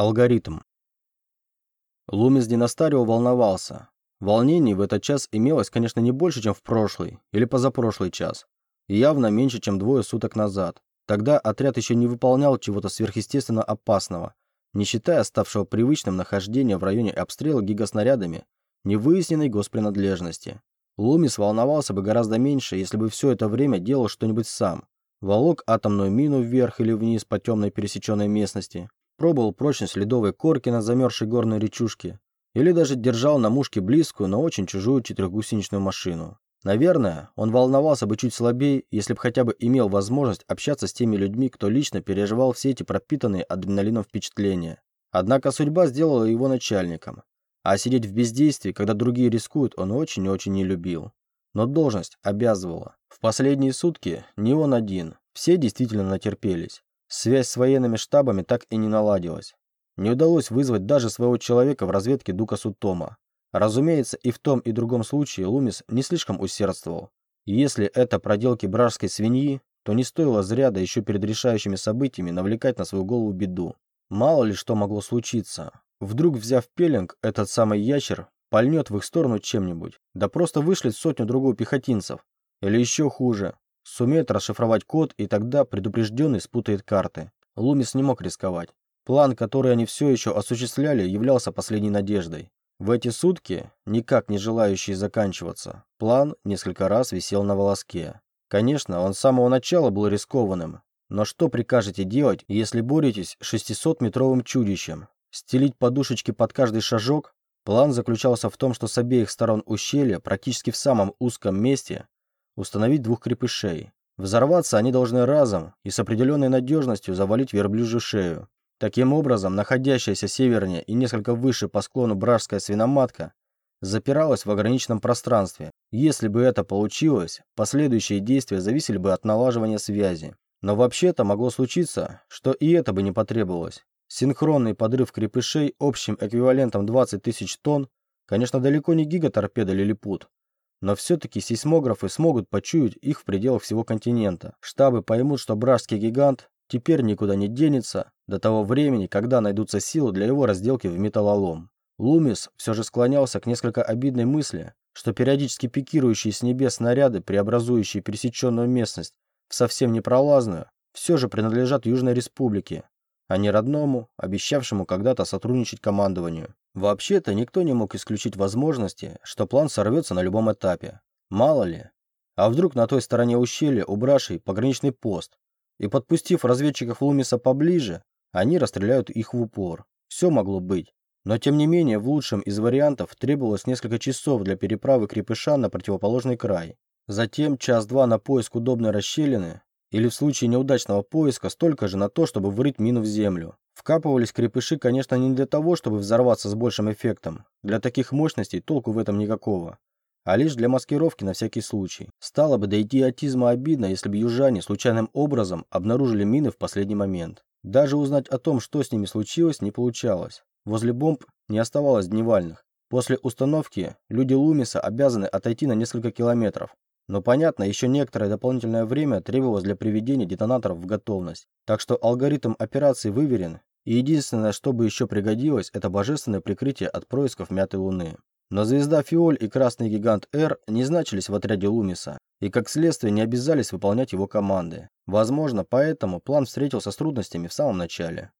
Алгоритм. Лумис Династарио волновался. Волнений в этот час имелось, конечно, не больше, чем в прошлый или позапрошлый час. И явно меньше, чем двое суток назад. Тогда отряд еще не выполнял чего-то сверхъестественно опасного, не считая ставшего привычным нахождения в районе обстрела гигаснарядами невыясненной госпринадлежности. Лумис волновался бы гораздо меньше, если бы все это время делал что-нибудь сам. Волок атомную мину вверх или вниз по темной пересеченной местности, пробовал прочность ледовой корки на замерзшей горной речушке или даже держал на мушке близкую, но очень чужую четырехгусеничную машину. Наверное, он волновался бы чуть слабее, если бы хотя бы имел возможность общаться с теми людьми, кто лично переживал все эти пропитанные адреналином впечатления. Однако судьба сделала его начальником. А сидеть в бездействии, когда другие рискуют, он очень и очень не любил. Но должность обязывала. В последние сутки не он один, все действительно натерпелись. Связь с военными штабами так и не наладилась. Не удалось вызвать даже своего человека в разведке Дука Сутома. Разумеется, и в том и другом случае Лумис не слишком усердствовал. Если это проделки бражской свиньи, то не стоило зря, да еще перед решающими событиями, навлекать на свою голову беду. Мало ли что могло случиться. Вдруг, взяв пеленг, этот самый ящер пальнет в их сторону чем-нибудь, да просто вышлет сотню-другую пехотинцев. Или еще хуже, Сумеет расшифровать код, и тогда предупрежденный спутает карты. Лумис не мог рисковать. План, который они все еще осуществляли, являлся последней надеждой. В эти сутки, никак не желающие заканчиваться, план несколько раз висел на волоске. Конечно, он с самого начала был рискованным. Но что прикажете делать, если боретесь с 600-метровым чудищем? Стелить подушечки под каждый шажок? План заключался в том, что с обеих сторон ущелья, практически в самом узком месте, установить двух крепышей. Взорваться они должны разом и с определенной надежностью завалить верблюжью шею. Таким образом, находящаяся севернее и несколько выше по склону бражская свиноматка запиралась в ограниченном пространстве. Если бы это получилось, последующие действия зависели бы от налаживания связи. Но вообще-то могло случиться, что и это бы не потребовалось. Синхронный подрыв крепышей общим эквивалентом 20 тысяч тонн, конечно, далеко не гигаторпеда «Лилипут», но все-таки сейсмографы смогут почуять их в пределах всего континента. Штабы поймут, что бражский гигант теперь никуда не денется до того времени, когда найдутся силы для его разделки в металлолом. Лумис все же склонялся к несколько обидной мысли, что периодически пикирующие с небес снаряды, преобразующие пересеченную местность в совсем непролазную, все же принадлежат Южной Республике, а не родному, обещавшему когда-то сотрудничать командованию. Вообще-то никто не мог исключить возможности, что план сорвется на любом этапе. Мало ли. А вдруг на той стороне ущелья у Брашей пограничный пост, и подпустив разведчиков Лумиса поближе, они расстреляют их в упор. Все могло быть. Но тем не менее, в лучшем из вариантов требовалось несколько часов для переправы крепыша на противоположный край. Затем час-два на поиск удобной расщелины, или в случае неудачного поиска столько же на то, чтобы вырыть мину в землю. Вкапывались крепыши, конечно, не для того, чтобы взорваться с большим эффектом. Для таких мощностей толку в этом никакого. А лишь для маскировки на всякий случай. Стало бы до идиотизма обидно, если бы южане случайным образом обнаружили мины в последний момент. Даже узнать о том, что с ними случилось, не получалось. Возле бомб не оставалось дневальных. После установки люди Лумиса обязаны отойти на несколько километров. Но понятно, еще некоторое дополнительное время требовалось для приведения детонаторов в готовность. Так что алгоритм операции выверен и единственное, что бы еще пригодилось, это божественное прикрытие от происков Мятой Луны. Но звезда Фиоль и красный гигант Р не значились в отряде Лумиса, и как следствие не обязались выполнять его команды. Возможно, поэтому план встретился с трудностями в самом начале.